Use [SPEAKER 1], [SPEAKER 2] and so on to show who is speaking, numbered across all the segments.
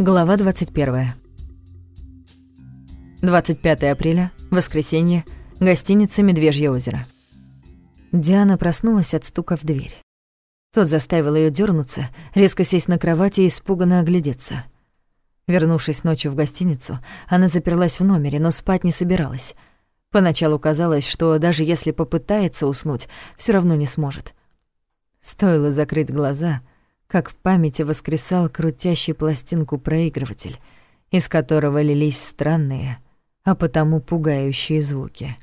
[SPEAKER 1] Глава 21. 25 апреля, воскресенье, гостиница «Медвежье озеро». Диана проснулась от стука в дверь. Тот заставил ее дернуться, резко сесть на кровати и испуганно оглядеться. Вернувшись ночью в гостиницу, она заперлась в номере, но спать не собиралась. Поначалу казалось, что даже если попытается уснуть, все равно не сможет. Стоило закрыть глаза, как в памяти воскресал крутящий пластинку проигрыватель, из которого лились странные, а потому пугающие звуки.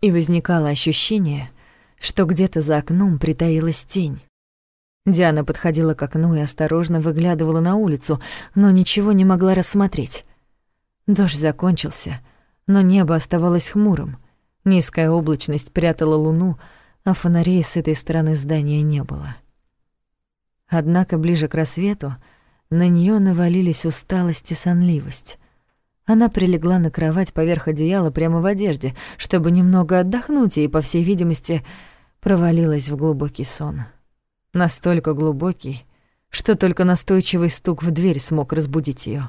[SPEAKER 1] И возникало ощущение, что где-то за окном притаилась тень. Диана подходила к окну и осторожно выглядывала на улицу, но ничего не могла рассмотреть. Дождь закончился, но небо оставалось хмурым. Низкая облачность прятала луну, а фонарей с этой стороны здания не было. Однако ближе к рассвету на нее навалились усталость и сонливость. Она прилегла на кровать поверх одеяла прямо в одежде, чтобы немного отдохнуть, и, по всей видимости, провалилась в глубокий сон. Настолько глубокий, что только настойчивый стук в дверь смог разбудить ее.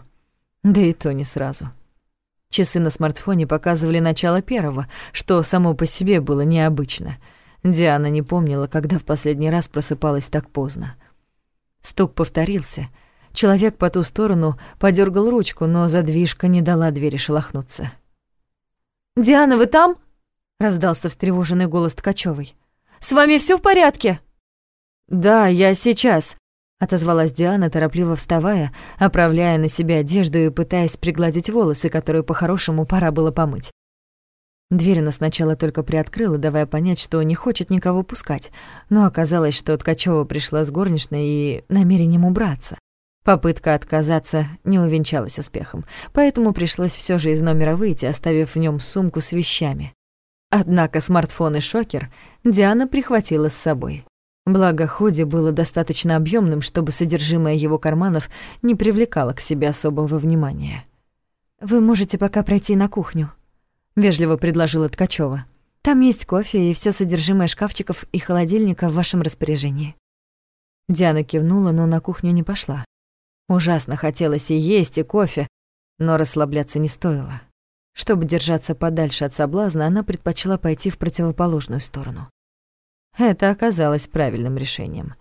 [SPEAKER 1] Да и то не сразу. Часы на смартфоне показывали начало первого, что само по себе было необычно. Диана не помнила, когда в последний раз просыпалась так поздно. Стук повторился. Человек по ту сторону подергал ручку, но задвижка не дала двери шелохнуться. «Диана, вы там?» — раздался встревоженный голос Ткачёвой. «С вами все в порядке?» «Да, я сейчас», — отозвалась Диана, торопливо вставая, оправляя на себя одежду и пытаясь пригладить волосы, которые по-хорошему пора было помыть. Дверь она сначала только приоткрыла, давая понять, что не хочет никого пускать, но оказалось, что Ткачева пришла с горничной и намерением убраться. Попытка отказаться не увенчалась успехом, поэтому пришлось все же из номера выйти, оставив в нем сумку с вещами. Однако смартфон и шокер Диана прихватила с собой. Благо, худи было достаточно объемным, чтобы содержимое его карманов не привлекало к себе особого внимания. «Вы можете пока пройти на кухню», — вежливо предложила Ткачева. «Там есть кофе и все содержимое шкафчиков и холодильника в вашем распоряжении». Диана кивнула, но на кухню не пошла. Ужасно хотелось и есть, и кофе, но расслабляться не стоило. Чтобы держаться подальше от соблазна, она предпочла пойти в противоположную сторону. Это оказалось правильным решением.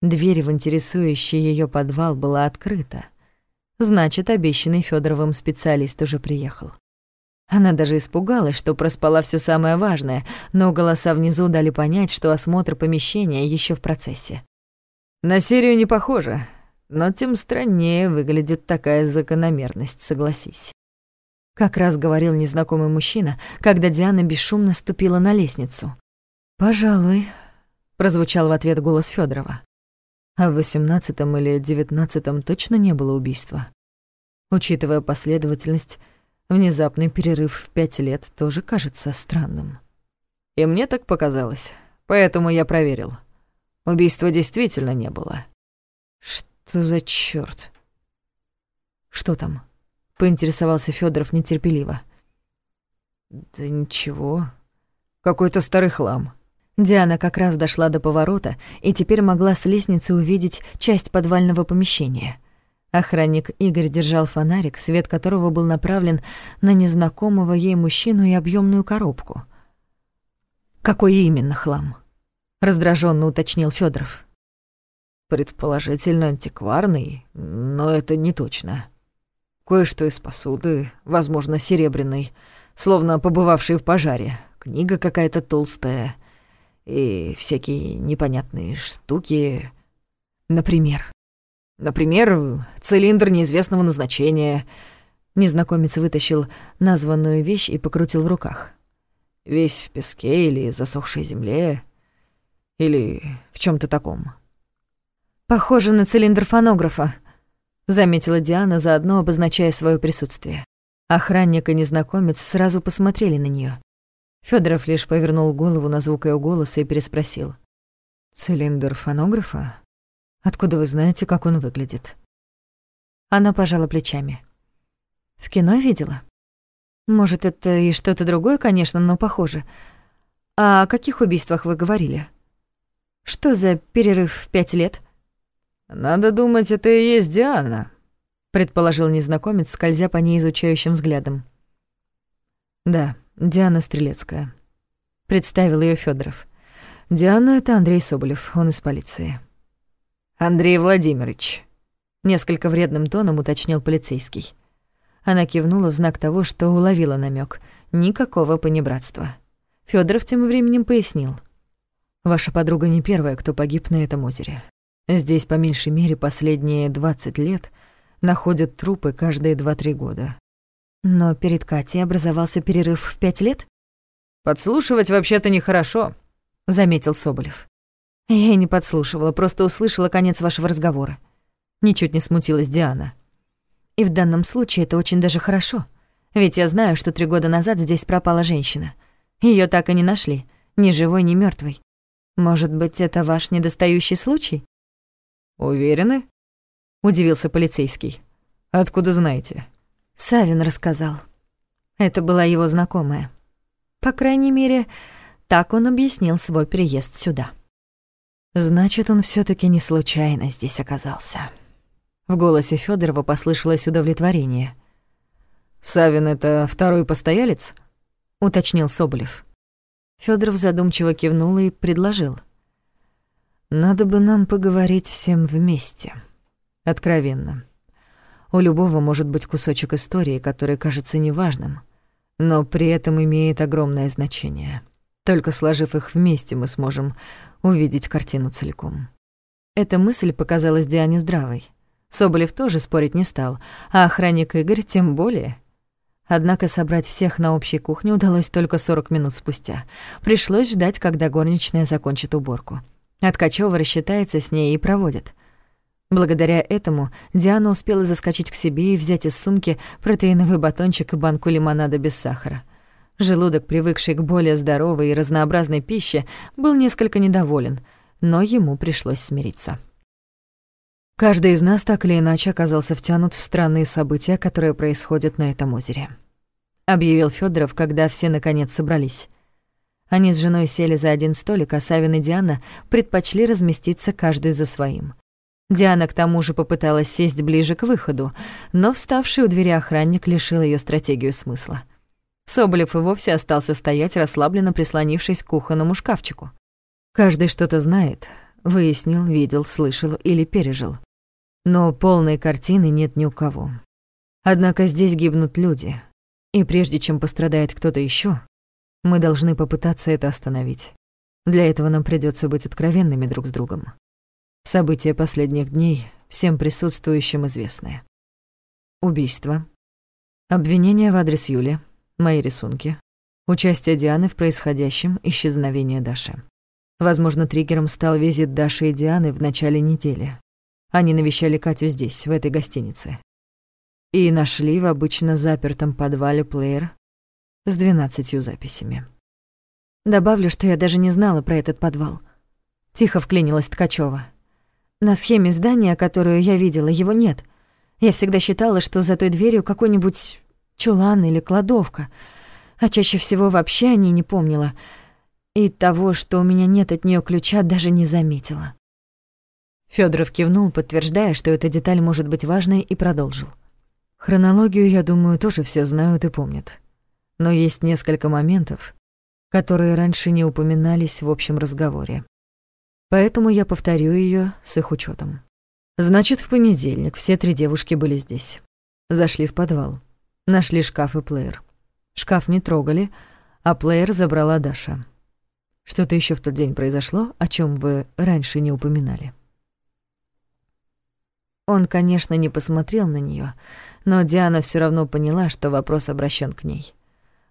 [SPEAKER 1] Дверь в интересующий ее подвал была открыта. Значит, обещанный Федоровым специалист уже приехал. Она даже испугалась, что проспала все самое важное, но голоса внизу дали понять, что осмотр помещения еще в процессе. «На серию не похоже, но тем страннее выглядит такая закономерность, согласись». Как раз говорил незнакомый мужчина, когда Диана бесшумно ступила на лестницу. «Пожалуй», — прозвучал в ответ голос Федорова. А в восемнадцатом или девятнадцатом точно не было убийства. Учитывая последовательность, Внезапный перерыв в пять лет тоже кажется странным. И мне так показалось, поэтому я проверил. Убийства действительно не было. Что за чёрт? Что там? Поинтересовался Федоров нетерпеливо. Да ничего. Какой-то старый хлам. Диана как раз дошла до поворота и теперь могла с лестницы увидеть часть подвального помещения. Охранник Игорь держал фонарик, свет которого был направлен на незнакомого ей мужчину и объемную коробку. «Какой именно хлам?» — раздраженно уточнил Федоров. «Предположительно антикварный, но это не точно. Кое-что из посуды, возможно, серебряной, словно побывавшей в пожаре. Книга какая-то толстая и всякие непонятные штуки. Например...» Например, цилиндр неизвестного назначения. Незнакомец вытащил названную вещь и покрутил в руках. Весь в песке или засохшей земле, или в чем то таком. «Похоже на цилиндр фонографа», — заметила Диана, заодно обозначая свое присутствие. Охранник и незнакомец сразу посмотрели на нее. Федоров лишь повернул голову на звук ее голоса и переспросил. «Цилиндр фонографа?» Откуда вы знаете, как он выглядит?» Она пожала плечами. «В кино видела? Может, это и что-то другое, конечно, но похоже. А о каких убийствах вы говорили? Что за перерыв в пять лет?»
[SPEAKER 2] «Надо думать, это и есть Диана.
[SPEAKER 1] предположил незнакомец, скользя по ней изучающим взглядом. Да, Диана Стрелецкая. Представил ее Федоров. Диана — это Андрей Соболев, он из полиции. Андрей Владимирович. Несколько вредным тоном уточнил полицейский. Она кивнула в знак того, что уловила намек. Никакого понебратства. Федоров тем временем пояснил. «Ваша подруга не первая, кто погиб на этом озере. Здесь, по меньшей мере, последние 20 лет находят трупы каждые 2-3 года.
[SPEAKER 2] Но перед Катей образовался перерыв в пять лет?
[SPEAKER 1] «Подслушивать вообще-то нехорошо», — заметил Соболев.
[SPEAKER 2] «Я не подслушивала, просто услышала конец вашего разговора». Ничуть не смутилась Диана. «И в данном случае это очень даже хорошо. Ведь я знаю, что три года назад здесь пропала женщина. Ее так и не нашли, ни живой, ни мертвой. Может быть, это ваш недостающий случай?»
[SPEAKER 1] «Уверены?» — удивился полицейский. «Откуда знаете?»
[SPEAKER 2] Савин рассказал. Это была его знакомая. По крайней мере, так он объяснил свой приезд сюда.
[SPEAKER 1] Значит, он все таки не случайно здесь оказался. В голосе Федорова послышалось удовлетворение. «Савин — это второй постоялец?» — уточнил Соболев. Федоров задумчиво кивнул и предложил. «Надо бы нам поговорить всем вместе. Откровенно. У любого может быть кусочек истории, который кажется неважным, но при этом имеет огромное значение. Только сложив их вместе, мы сможем увидеть картину целиком. Эта мысль показалась Диане здравой. Соболев тоже спорить не стал, а охранник Игорь тем более. Однако собрать всех на общей кухне удалось только 40 минут спустя. Пришлось ждать, когда горничная закончит уборку. Откачёва рассчитается с ней и проводит. Благодаря этому Диана успела заскочить к себе и взять из сумки протеиновый батончик и банку лимонада без сахара. Желудок, привыкший к более здоровой и разнообразной пище, был несколько недоволен, но ему пришлось смириться. Каждый из нас так или иначе оказался втянут в странные события, которые происходят на этом озере. Объявил Федоров, когда все наконец собрались. Они с женой сели за один столик, а Савин и Диана предпочли разместиться каждый за своим. Диана к тому же попыталась сесть ближе к выходу, но вставший у двери охранник лишил ее стратегию смысла. Соболев и вовсе остался стоять, расслабленно прислонившись к кухонному шкафчику. Каждый что-то знает, выяснил, видел, слышал или пережил. Но полной картины нет ни у кого. Однако здесь гибнут люди, и прежде чем пострадает кто-то еще, мы должны попытаться это остановить. Для этого нам придется быть откровенными друг с другом. События последних дней всем присутствующим известны. Убийство. Обвинение в адрес Юли. Мои рисунки. Участие Дианы в происходящем, исчезновение Даши. Возможно, триггером стал визит Даши и Дианы в начале недели. Они навещали Катю здесь, в этой гостинице. И нашли в обычно запертом подвале плеер с двенадцатью записями.
[SPEAKER 2] Добавлю, что я даже не знала про этот подвал. Тихо вклинилась Ткачева. На схеме здания, которую я видела, его нет. Я всегда считала, что за той дверью какой-нибудь чулан или кладовка, а чаще всего вообще о ней не помнила. И того, что у меня нет от нее ключа, даже не заметила.
[SPEAKER 1] Федоров кивнул, подтверждая, что эта деталь может быть важной, и продолжил. Хронологию, я думаю, тоже все знают и помнят. Но есть несколько моментов, которые раньше не упоминались в общем разговоре. Поэтому я повторю ее с их учетом. Значит, в понедельник все три девушки были здесь. Зашли в подвал. Нашли шкаф и плеер. Шкаф не трогали, а плеер забрала Даша. Что-то еще в тот день произошло, о чем вы раньше не упоминали. Он, конечно, не посмотрел на нее, но Диана все равно поняла, что вопрос обращен к ней.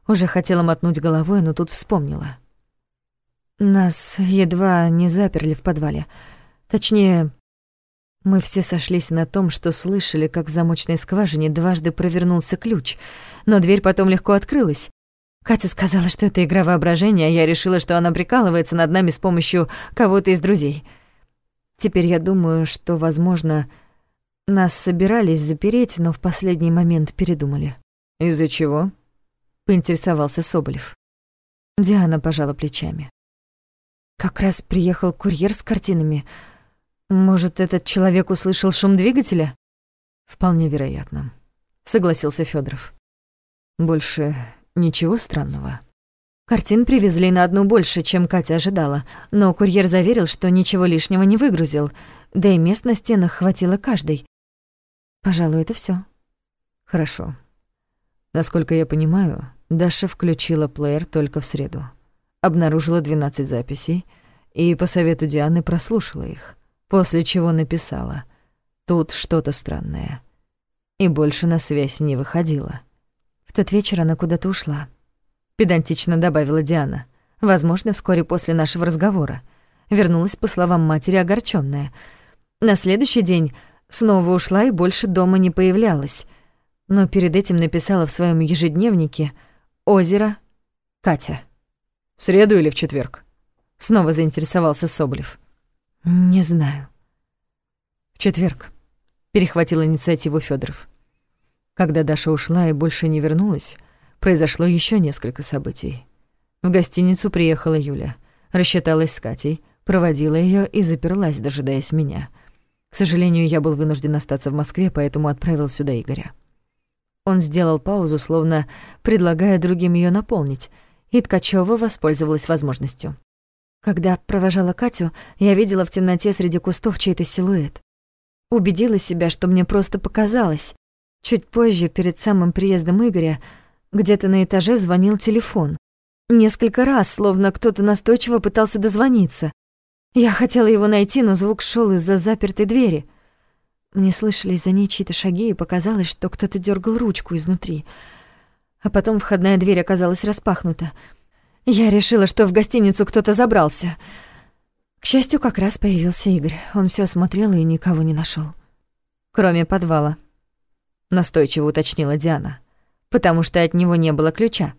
[SPEAKER 1] Уже хотела мотнуть головой, но тут вспомнила. Нас едва не заперли в подвале. Точнее, мы все сошлись на том, что слышали, как в замочной скважине дважды провернулся ключ, но дверь потом легко открылась. Катя сказала, что это игра воображения, а я решила, что она прикалывается над нами с помощью кого-то из друзей. Теперь я думаю, что, возможно, нас собирались запереть, но в последний момент передумали. «Из-за чего?» — поинтересовался Соболев. Диана пожала плечами. Как раз приехал курьер с картинами. Может, этот человек услышал шум двигателя? Вполне вероятно, согласился Федоров. Больше ничего странного.
[SPEAKER 2] Картин привезли на одну больше, чем Катя ожидала, но курьер заверил, что ничего лишнего не выгрузил, да и мест на стенах хватило каждой. Пожалуй, это все.
[SPEAKER 1] Хорошо. Насколько я понимаю, Даша включила плеер только в среду. Обнаружила 12 записей и по совету Дианы прослушала их, после чего написала «Тут что-то странное». И больше на связь не выходила.
[SPEAKER 2] В тот вечер она куда-то ушла педантично добавила Диана. Возможно, вскоре после нашего разговора. Вернулась, по словам матери, огорчённая. На следующий день снова ушла и больше дома не появлялась. Но перед этим написала в своем ежедневнике «Озеро Катя».
[SPEAKER 1] «В среду или в четверг?» Снова заинтересовался Соболев.
[SPEAKER 2] «Не знаю».
[SPEAKER 1] «В четверг», — перехватил инициативу Федоров. Когда Даша ушла и больше не вернулась, произошло еще несколько событий. В гостиницу приехала Юля, рассчиталась с Катей, проводила ее и заперлась, дожидаясь меня. К сожалению, я был вынужден остаться в Москве, поэтому отправил сюда Игоря. Он сделал паузу, словно предлагая другим ее наполнить, и Ткачева воспользовалась возможностью.
[SPEAKER 2] Когда провожала Катю, я видела в темноте среди кустов чей-то силуэт. Убедила себя, что мне просто показалось. Чуть позже, перед самым приездом Игоря, где-то на этаже звонил телефон. Несколько раз, словно кто-то настойчиво пытался дозвониться. Я хотела его найти, но звук шел из-за запертой двери. Мне слышались за ней чьи-то шаги, и показалось, что кто-то дергал ручку изнутри. А потом входная дверь оказалась распахнута. Я решила, что в гостиницу кто-то забрался. К счастью, как раз появился Игорь. Он все смотрел и никого не нашел.
[SPEAKER 1] Кроме подвала. Настойчиво уточнила Диана потому что от него не было ключа.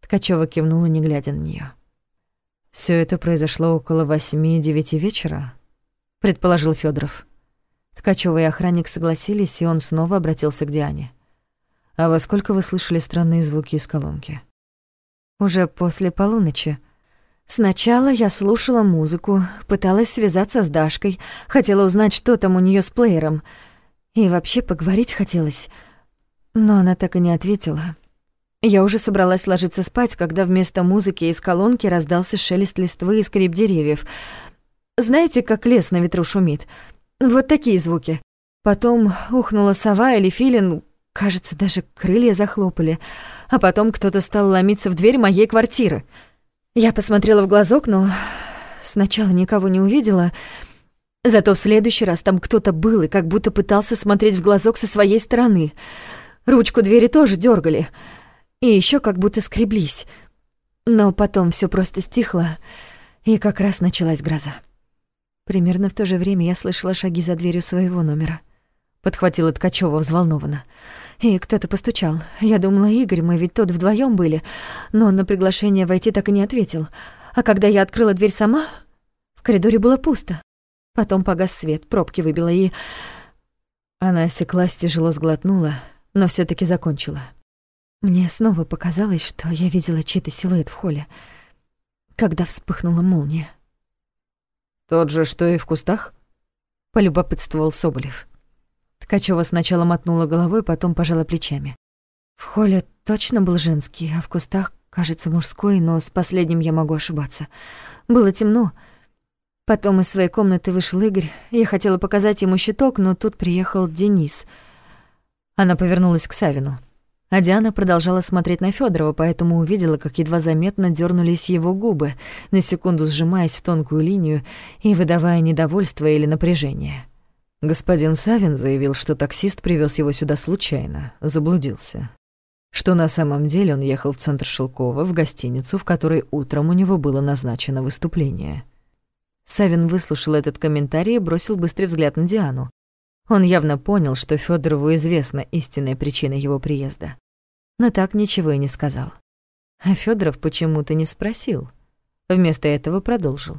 [SPEAKER 1] Ткачева кивнула, не глядя на нее. Все это произошло около восьми-девяти вечера, предположил Федоров. Ткачева и охранник согласились, и он снова обратился к Диане. «А во сколько вы слышали странные звуки из колонки?»
[SPEAKER 2] «Уже после полуночи. Сначала я слушала музыку, пыталась связаться с Дашкой, хотела узнать, что там у нее с плеером. И вообще поговорить хотелось. Но она так и не ответила. Я уже собралась ложиться спать, когда вместо музыки из колонки раздался шелест листвы и скрип деревьев. Знаете, как лес на ветру шумит? Вот такие звуки. Потом ухнула сова или филин, кажется, даже крылья захлопали. А потом кто-то стал ломиться в дверь моей квартиры. Я посмотрела в глазок, но сначала никого не увидела. Зато в следующий раз там кто-то был и как будто пытался смотреть в глазок со своей стороны — Ручку двери тоже дергали. И еще как будто скреблись. Но потом все просто стихло, и как раз началась гроза. Примерно в то же время я слышала шаги за дверью своего номера. Подхватила Ткачева взволнованно. И кто-то постучал. Я думала, Игорь, мы ведь тут вдвоем были. Но он на приглашение войти так и не ответил. А когда я открыла дверь сама, в коридоре было пусто. Потом погас свет, пробки выбила и...
[SPEAKER 1] Она осеклась, тяжело сглотнула, но все таки закончила.
[SPEAKER 2] Мне снова показалось, что я видела чей-то силуэт в холле, когда вспыхнула молния.
[SPEAKER 1] «Тот же, что и в кустах?» — полюбопытствовал Соболев.
[SPEAKER 2] Ткачева сначала мотнула головой, потом пожала плечами. В холле точно был женский, а в кустах, кажется, мужской, но с последним я могу ошибаться. Было темно. Потом из своей комнаты вышел Игорь. Я хотела показать ему щиток, но тут приехал Денис —
[SPEAKER 1] она повернулась к Савину. А Диана продолжала смотреть на Федорова, поэтому увидела, как едва заметно дернулись его губы, на секунду сжимаясь в тонкую линию и выдавая недовольство или напряжение. Господин Савин заявил, что таксист привез его сюда случайно, заблудился. Что на самом деле он ехал в центр Шелкова, в гостиницу, в которой утром у него было назначено выступление. Савин выслушал этот комментарий и бросил быстрый взгляд на Диану. Он явно понял, что Фёдорову известна истинная причина его приезда. Но так ничего и не сказал. А Фёдоров почему-то не спросил. Вместо этого продолжил.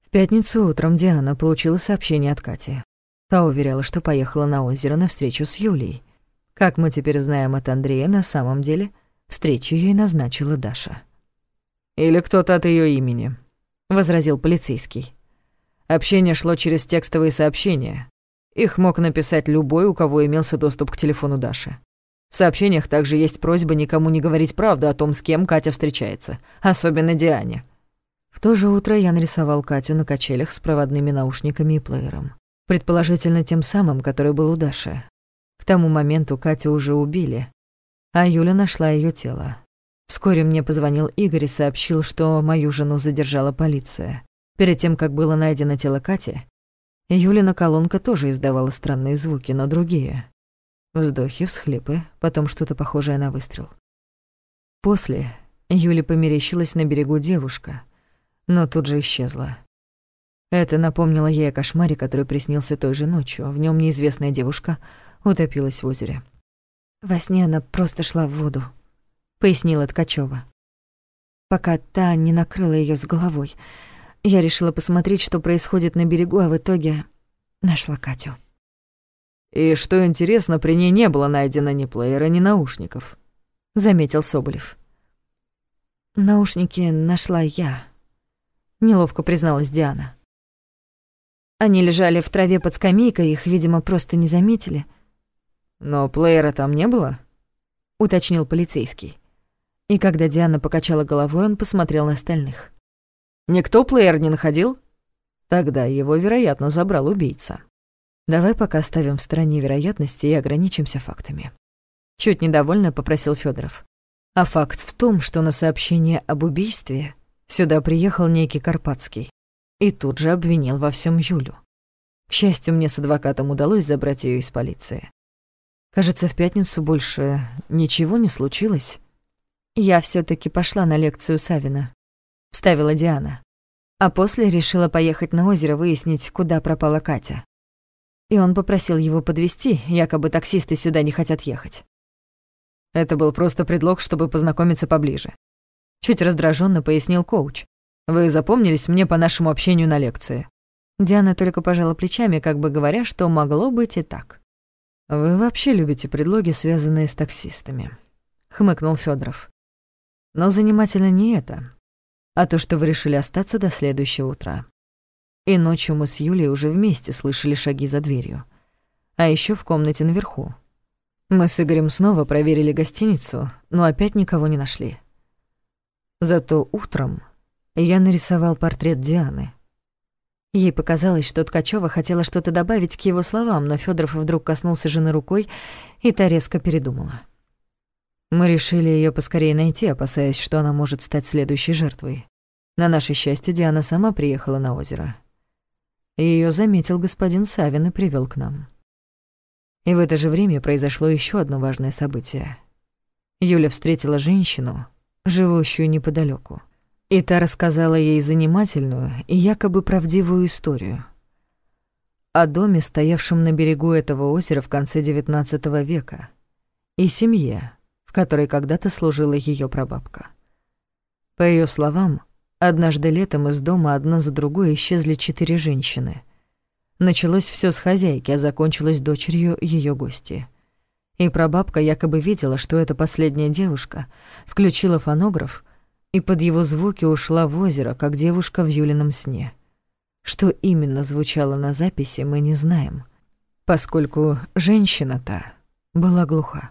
[SPEAKER 1] В пятницу утром Диана получила сообщение от Кати. Та уверяла, что поехала на озеро на встречу с Юлией. Как мы теперь знаем от Андрея, на самом деле встречу ей назначила Даша. «Или кто-то от её имени», — возразил полицейский. Общение шло через текстовые сообщения.
[SPEAKER 3] Их мог написать любой, у кого имелся доступ к телефону Даши. В сообщениях также есть просьба никому не говорить правду о том, с кем Катя встречается, особенно Диане.
[SPEAKER 1] В то же утро я нарисовал Катю на качелях с проводными наушниками и плеером. Предположительно, тем самым, который был у Даши. К тому моменту Катю уже убили, а Юля нашла ее тело. Вскоре мне позвонил Игорь и сообщил, что мою жену задержала полиция. Перед тем, как было найдено тело Кати, Юлина колонка тоже издавала странные звуки, но другие. Вздохи, всхлипы, потом что-то похожее на выстрел. После Юле померещилась на берегу девушка, но тут же исчезла. Это напомнило ей о кошмаре, который приснился той же ночью. В нем неизвестная девушка утопилась в озере. Во сне она просто шла в воду, пояснила Ткачева. Пока та не накрыла ее с головой — я решила посмотреть, что происходит на берегу, а в итоге нашла Катю.
[SPEAKER 3] «И что интересно, при ней не было найдено ни плеера, ни наушников», — заметил Соболев.
[SPEAKER 1] «Наушники нашла я», — неловко призналась Диана. Они лежали в траве под скамейкой, их, видимо, просто не заметили.
[SPEAKER 3] «Но плеера там не было?»
[SPEAKER 1] — уточнил полицейский. И когда Диана покачала головой, он посмотрел на остальных.
[SPEAKER 3] Никто плеер не находил? Тогда его, вероятно, забрал убийца.
[SPEAKER 1] Давай пока оставим в стороне вероятности и ограничимся фактами. Чуть недовольно попросил Федоров. А факт в том, что на сообщение об убийстве сюда приехал некий Карпатский и тут же обвинил во всем Юлю. К счастью, мне с адвокатом удалось забрать ее из полиции. Кажется, в пятницу больше ничего не случилось. Я все таки пошла на лекцию Савина, — вставила Диана. А после решила поехать на озеро выяснить, куда пропала Катя. И он попросил его подвести, якобы таксисты сюда не хотят ехать.
[SPEAKER 3] Это был просто предлог, чтобы познакомиться поближе. Чуть раздраженно пояснил коуч. Вы запомнились мне по нашему общению на лекции.
[SPEAKER 1] Диана только пожала плечами, как бы говоря, что могло быть и так.
[SPEAKER 3] «Вы вообще любите предлоги, связанные с таксистами», — хмыкнул Федоров. «Но занимательно не это а то, что вы решили остаться до следующего утра. И ночью мы с Юлей уже вместе слышали шаги за дверью. А еще в комнате наверху. Мы с Игорем снова проверили гостиницу, но опять никого не нашли. Зато утром я нарисовал портрет Дианы.
[SPEAKER 1] Ей показалось, что Ткачева хотела что-то добавить к его словам, но Федоров вдруг коснулся жены рукой, и та резко передумала.
[SPEAKER 3] Мы решили ее поскорее найти, опасаясь, что она может стать следующей жертвой. На наше счастье, Диана сама приехала на озеро. Ее заметил господин Савин и привел к нам. И в это же время произошло еще одно важное событие. Юля встретила женщину, живущую неподалеку, и та рассказала ей занимательную и якобы правдивую историю о доме, стоявшем на берегу этого озера в конце XIX века, и семье, в которой когда-то служила ее прабабка. По ее словам, Однажды летом из дома одна за другой исчезли четыре женщины. Началось все с хозяйки, а закончилось дочерью ее гости. И прабабка якобы видела, что эта последняя девушка включила фонограф и под его звуки ушла в озеро, как девушка в Юлином сне. Что именно звучало на записи, мы не знаем, поскольку женщина-то была глуха.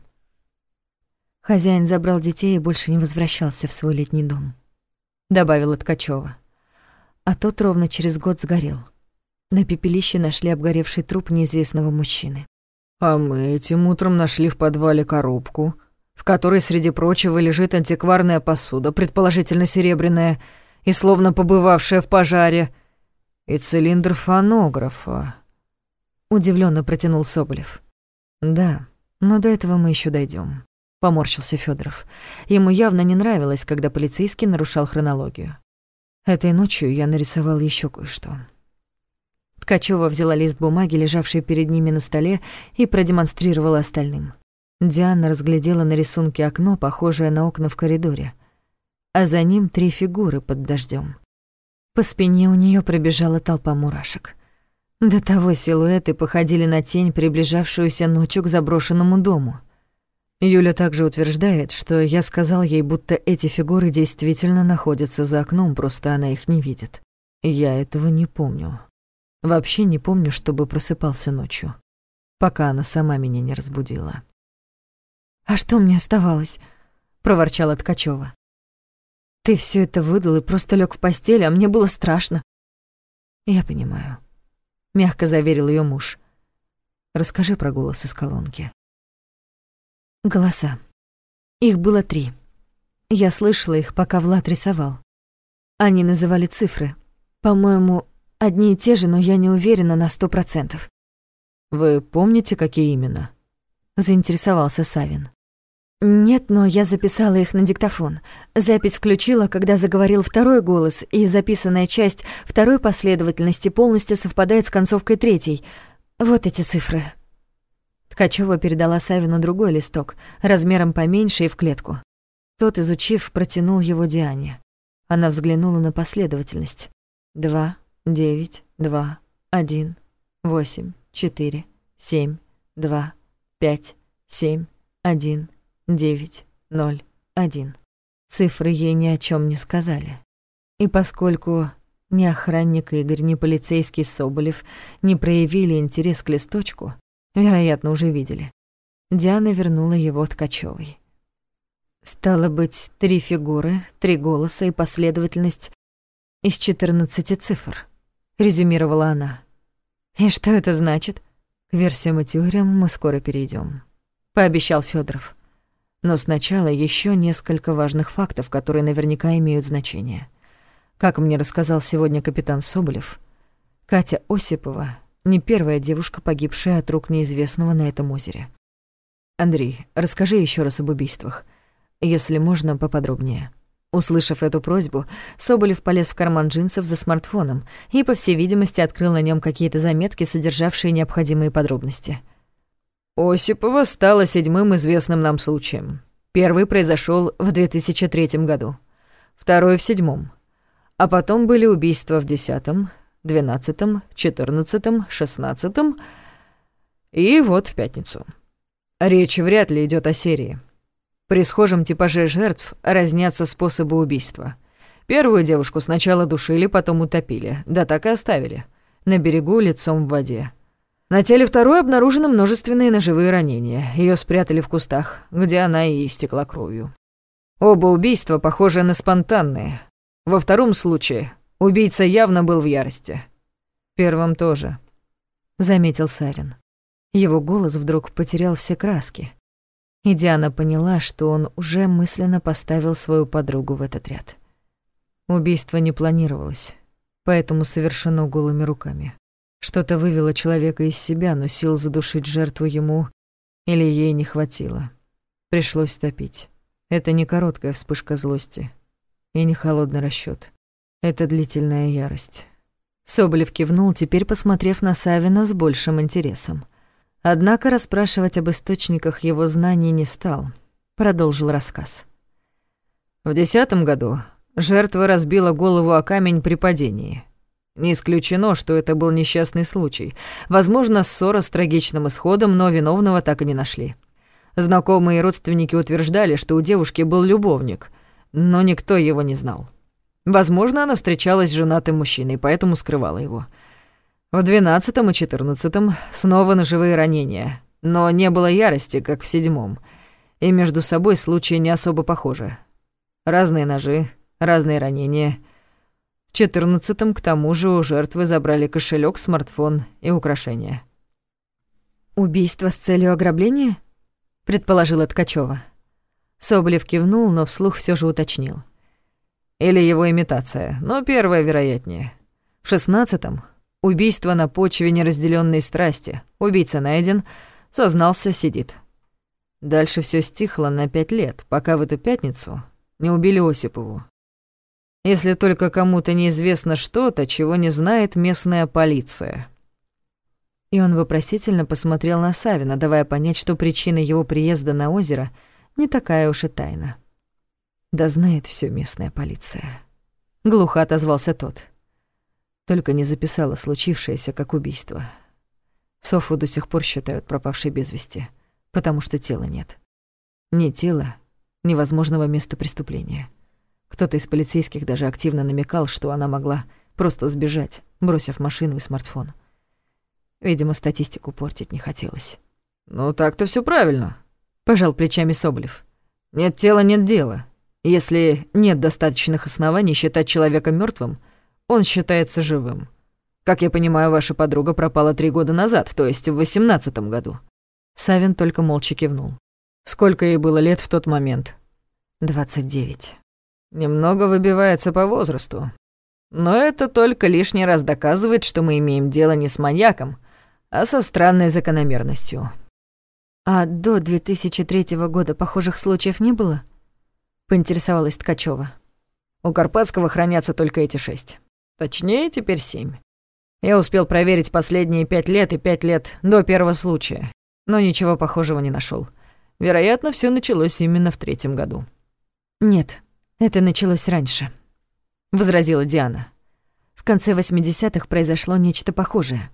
[SPEAKER 1] Хозяин забрал детей и больше не возвращался в свой летний дом добавила Ткачева. А тот ровно через год сгорел. На пепелище нашли обгоревший труп неизвестного мужчины.
[SPEAKER 3] А мы этим утром нашли в подвале коробку, в которой, среди прочего, лежит антикварная посуда, предположительно серебряная, и словно побывавшая в пожаре, и цилиндр фонографа.
[SPEAKER 1] Удивленно протянул Соболев.
[SPEAKER 3] Да, но до этого мы еще дойдем. Поморщился Федоров. Ему явно не нравилось, когда полицейский нарушал хронологию. Этой ночью я нарисовал еще кое-что.
[SPEAKER 1] Ткачева взяла лист бумаги, лежавший перед ними на столе, и продемонстрировала остальным. Диана разглядела на рисунке окно, похожее на окна в коридоре, а за ним три фигуры под дождем. По спине у нее пробежала толпа мурашек. До того силуэты походили на тень, приближавшуюся ночью к заброшенному дому —
[SPEAKER 3] Юля также утверждает, что я сказал ей, будто эти фигуры действительно находятся за окном, просто она их не видит. Я этого не помню. Вообще не помню, чтобы просыпался ночью, пока она сама меня не разбудила.
[SPEAKER 2] «А что мне оставалось?» — проворчала Ткачева. «Ты все это выдал и просто лег в постель, а мне было страшно».
[SPEAKER 3] «Я понимаю», — мягко заверил ее муж. «Расскажи про голос из колонки».
[SPEAKER 2] Голоса. Их было три. Я слышала их, пока Влад рисовал. Они называли цифры. По-моему, одни и те же, но я не уверена на сто процентов.
[SPEAKER 3] «Вы помните, какие именно?»
[SPEAKER 2] — заинтересовался Савин. «Нет, но я записала их на диктофон. Запись включила, когда заговорил второй голос, и записанная часть второй последовательности полностью совпадает с концовкой третьей. Вот эти цифры». Ткачева передала Савину другой листок, размером поменьше и в клетку. Тот, изучив, протянул его Диане. Она взглянула на последовательность. Два, девять, два, один, восемь, четыре, семь, два, пять, семь, один, девять, ноль, один. Цифры ей ни о чем не сказали. И поскольку ни охранник Игорь, ни полицейский Соболев не проявили интерес к листочку, вероятно, уже видели, Диана вернула его Ткачёвой. Стало быть, три фигуры, три голоса и последовательность из четырнадцати цифр, резюмировала она. И что это значит? К версиям и теориям мы скоро перейдем, пообещал Федоров. Но сначала еще несколько важных фактов, которые наверняка имеют значение. Как мне рассказал сегодня капитан Соболев, Катя Осипова не первая девушка, погибшая от рук неизвестного на этом озере. Андрей, расскажи еще раз об убийствах если можно, поподробнее». Услышав эту просьбу, Соболев полез в карман джинсов за смартфоном и, по всей видимости, открыл на нем какие-то заметки, содержавшие необходимые подробности.
[SPEAKER 3] Осипова стала седьмым известным нам случаем. Первый произошел в 2003 году, второй в седьмом. А потом были убийства в десятом, двенадцатом, четырнадцатом, шестнадцатом и вот в пятницу. Речь вряд ли идет о серии. При схожем типаже жертв разнятся способы убийства. Первую девушку сначала душили, потом утопили, да так и оставили. На берегу лицом в воде. На теле второй обнаружены множественные ножевые ранения. Ее спрятали в кустах, где она и истекла кровью. Оба убийства похожи на спонтанные. Во втором случае убийца явно был в ярости. Первым тоже, заметил Савин. Его голос вдруг потерял все краски. И Диана поняла, что он уже мысленно поставил свою подругу в этот ряд. Убийство не планировалось, поэтому совершено голыми руками. Что-то вывело человека из себя, но сил задушить жертву ему или ей не хватило. Пришлось топить. Это не короткая вспышка злости и не холодный расчёт. Это длительная ярость. Соболев кивнул, теперь посмотрев на Савина с большим интересом. Однако расспрашивать об источниках его знаний не стал. Продолжил рассказ. В десятом году жертва разбила голову о камень при падении. Не исключено, что это был несчастный случай. Возможно, ссора с трагичным исходом, но виновного так и не нашли. Знакомые и родственники утверждали, что у девушки был любовник, но никто его не знал. Возможно, она встречалась с женатым мужчиной, поэтому скрывала его. В двенадцатом и четырнадцатом снова ножевые ранения, но не было ярости, как в седьмом. И между собой случаи не особо похожи. Разные ножи, разные ранения. В четырнадцатом, к тому же, у жертвы забрали кошелек, смартфон и украшения.
[SPEAKER 2] «Убийство с целью ограбления?» — предположила Ткачева.
[SPEAKER 3] Соболев кивнул, но вслух все же уточнил. Или его имитация, но первое вероятнее. В шестнадцатом Убийство на почве неразделенной страсти. Убийца найден, сознался, сидит. Дальше все стихло на пять лет, пока в эту пятницу не убили Осипову. Если только кому-то неизвестно что-то, чего не знает местная полиция. И он вопросительно посмотрел на Савина, давая понять, что причина его приезда на озеро не такая уж и тайна. Да знает все местная полиция. Глухо отозвался тот. Только не записала случившееся как убийство. Софу до сих пор считают пропавшей без вести, потому что тела нет. Ни тела, ни возможного места преступления. Кто-то из полицейских даже активно намекал, что она могла просто сбежать, бросив машину и смартфон. Видимо, статистику портить не хотелось.
[SPEAKER 4] «Ну так-то все правильно», — пожал плечами Соболев. «Нет тела, нет дела. Если нет достаточных оснований считать человека мертвым, он считается живым. Как я понимаю, ваша подруга пропала три года назад, то есть в восемнадцатом году».
[SPEAKER 3] Савин только молча кивнул.
[SPEAKER 4] «Сколько ей было лет в тот момент?»
[SPEAKER 3] «Двадцать девять».
[SPEAKER 4] «Немного выбивается по возрасту. Но это только лишний раз доказывает, что мы имеем дело не с маньяком, а со странной закономерностью.
[SPEAKER 2] А до 2003 года похожих случаев не было? Поинтересовалась Ткачева.
[SPEAKER 4] У Карпатского хранятся только эти шесть. Точнее, теперь семь. Я успел проверить последние пять лет и пять лет до первого случая, но ничего похожего не нашел. Вероятно, все началось именно в третьем году.
[SPEAKER 2] «Нет, это началось раньше», — возразила Диана. В конце 80-х произошло нечто похожее.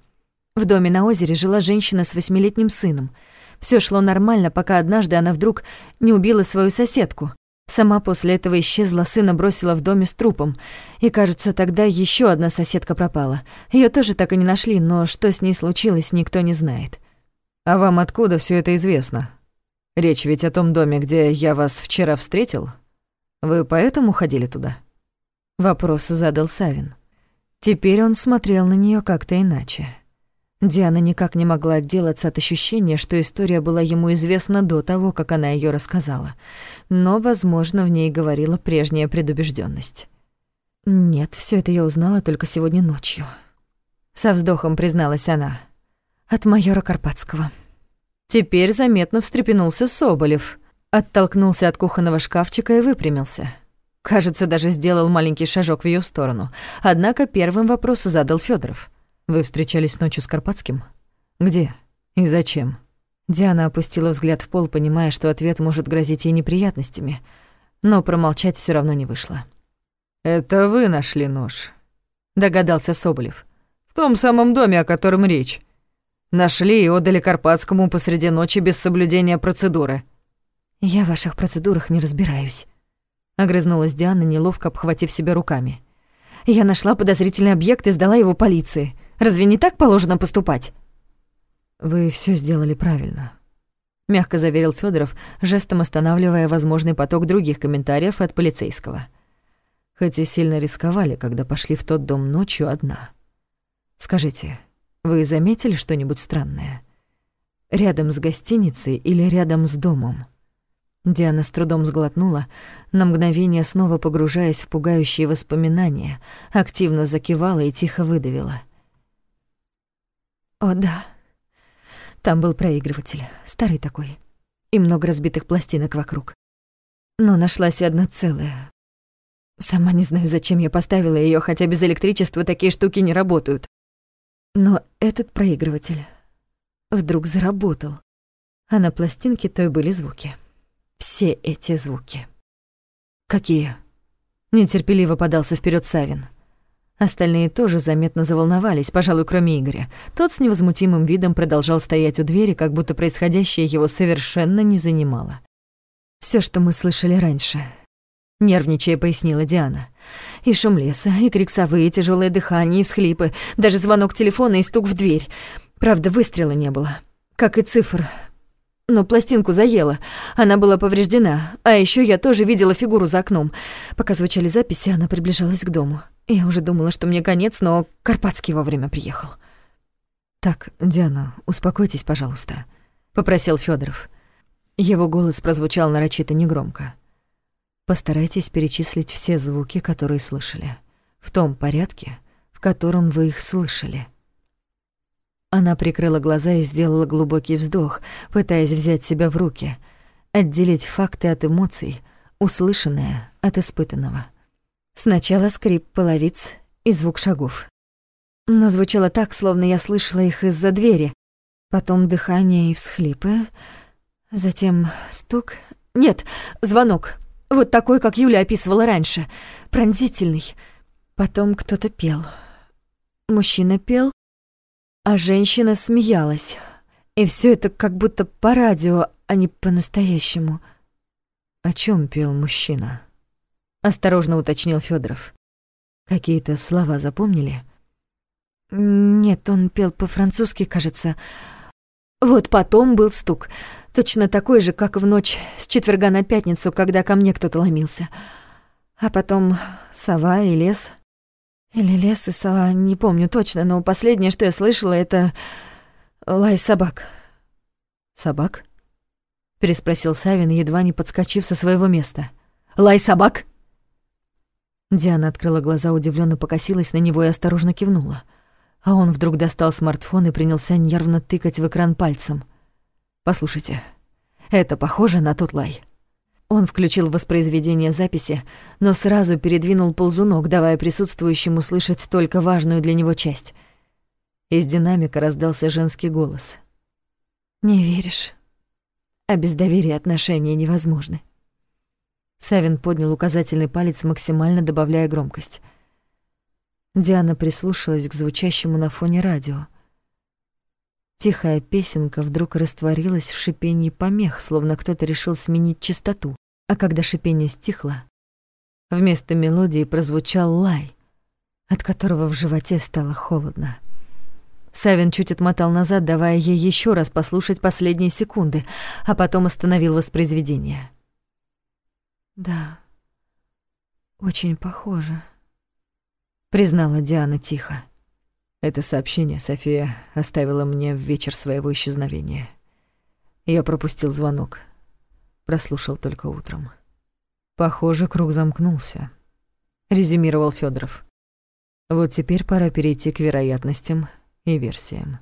[SPEAKER 2] В доме на озере жила женщина с восьмилетним сыном. Все шло нормально, пока однажды она вдруг не убила свою соседку. Сама после этого исчезла, сына бросила в доме с трупом. И, кажется, тогда еще одна соседка пропала. Ее тоже так и не нашли, но что с ней случилось, никто не знает.
[SPEAKER 4] «А вам откуда все это известно? Речь ведь о том доме, где я вас вчера встретил? Вы поэтому ходили туда?»
[SPEAKER 2] Вопрос задал Савин. Теперь он смотрел на нее как-то иначе. Диана никак не могла отделаться от ощущения, что история была ему известна до того, как она ее рассказала. Но, возможно, в ней говорила прежняя предубежденность. «Нет, все это я узнала только сегодня ночью», — со вздохом призналась она. «От майора Карпатского». Теперь заметно встрепенулся Соболев, оттолкнулся от кухонного шкафчика и выпрямился. Кажется, даже сделал маленький шажок в ее сторону. Однако первым вопрос задал Федоров.
[SPEAKER 3] Вы встречались ночью с Карпатским? Где и зачем?
[SPEAKER 2] Диана опустила взгляд в пол, понимая, что ответ может грозить ей неприятностями, но промолчать все равно не вышло.
[SPEAKER 4] «Это вы нашли нож», — догадался Соболев. «В том самом доме, о котором речь. Нашли и отдали Карпатскому посреди ночи без соблюдения процедуры».
[SPEAKER 2] «Я в ваших процедурах не разбираюсь», — огрызнулась Диана, неловко обхватив себя руками. «Я нашла подозрительный объект и сдала его полиции. Разве не так положено поступать?»
[SPEAKER 3] «Вы все сделали правильно», — мягко заверил Федоров, жестом останавливая возможный поток других комментариев от полицейского. Хоть и сильно рисковали, когда пошли в тот дом ночью одна. Скажите, вы заметили что-нибудь странное? Рядом с гостиницей или рядом с домом?» Диана с трудом сглотнула, на мгновение снова погружаясь в пугающие воспоминания, активно закивала и тихо выдавила —
[SPEAKER 2] о, да. Там был проигрыватель, старый такой, и много разбитых пластинок вокруг. Но нашлась и одна целая. Сама не знаю, зачем я поставила ее, хотя без электричества такие штуки не работают. Но этот проигрыватель вдруг заработал, а на пластинке той были звуки. Все эти звуки.
[SPEAKER 3] «Какие?» Нетерпеливо подался вперед Савин. Остальные тоже заметно заволновались, пожалуй, кроме Игоря. Тот с невозмутимым видом продолжал стоять у двери, как будто происходящее его совершенно не занимало. Все, что мы слышали раньше», — нервничая пояснила Диана. «И шум леса, и крик совы, и тяжелое дыхание, и всхлипы, даже звонок телефона и стук в дверь. Правда, выстрела не было, как и цифр, но пластинку заела. Она была повреждена. А еще я тоже видела фигуру за окном. Пока звучали записи, она приближалась к дому. Я уже думала, что мне конец, но Карпатский вовремя приехал. «Так, Диана, успокойтесь, пожалуйста», — попросил Федоров. Его голос прозвучал нарочито негромко. «Постарайтесь перечислить все звуки, которые слышали, в том порядке, в котором вы их слышали». Она прикрыла глаза и сделала глубокий вздох, пытаясь взять себя в руки, отделить факты от эмоций, услышанное от испытанного. Сначала скрип половиц и звук шагов. Но звучало так, словно я слышала их из-за двери. Потом дыхание и всхлипы. Затем стук. Нет, звонок. Вот такой, как Юля описывала раньше. Пронзительный. Потом кто-то пел. Мужчина пел, а женщина смеялась. И все это как будто по радио, а не по-настоящему. О чем пел мужчина? Осторожно уточнил Федоров.
[SPEAKER 1] Какие-то слова запомнили?
[SPEAKER 2] Нет, он пел по-французски, кажется. Вот потом был стук. Точно такой же, как в ночь с четверга на пятницу, когда ко мне кто-то ломился. А потом сова и лес. Или лес и сова, не помню точно, но последнее, что я слышала, это лай собак.
[SPEAKER 1] «Собак?» — переспросил Савин, едва не подскочив со своего места. «Лай собак?» Диана открыла глаза, удивленно покосилась на него и осторожно кивнула. А он вдруг достал смартфон и принялся нервно тыкать в экран пальцем. «Послушайте, это похоже на тот лай». Он включил воспроизведение записи, но сразу передвинул ползунок, давая присутствующему слышать только важную для него часть. Из динамика раздался женский голос.
[SPEAKER 2] «Не веришь? А без доверия отношения невозможны».
[SPEAKER 1] Савин поднял указательный палец, максимально добавляя громкость. Диана прислушалась к звучащему на фоне радио. Тихая песенка вдруг растворилась в шипении помех, словно кто-то решил сменить частоту. А когда шипение стихло, вместо мелодии прозвучал лай, от которого в животе стало холодно. Савин чуть отмотал назад, давая ей еще раз послушать последние секунды, а потом остановил воспроизведение.
[SPEAKER 2] «Да, очень похоже», —
[SPEAKER 1] признала Диана тихо. Это сообщение София оставила мне в вечер своего исчезновения. Я пропустил звонок. Прослушал только утром. Похоже, круг замкнулся, резюмировал Федоров. Вот теперь пора перейти к вероятностям и версиям.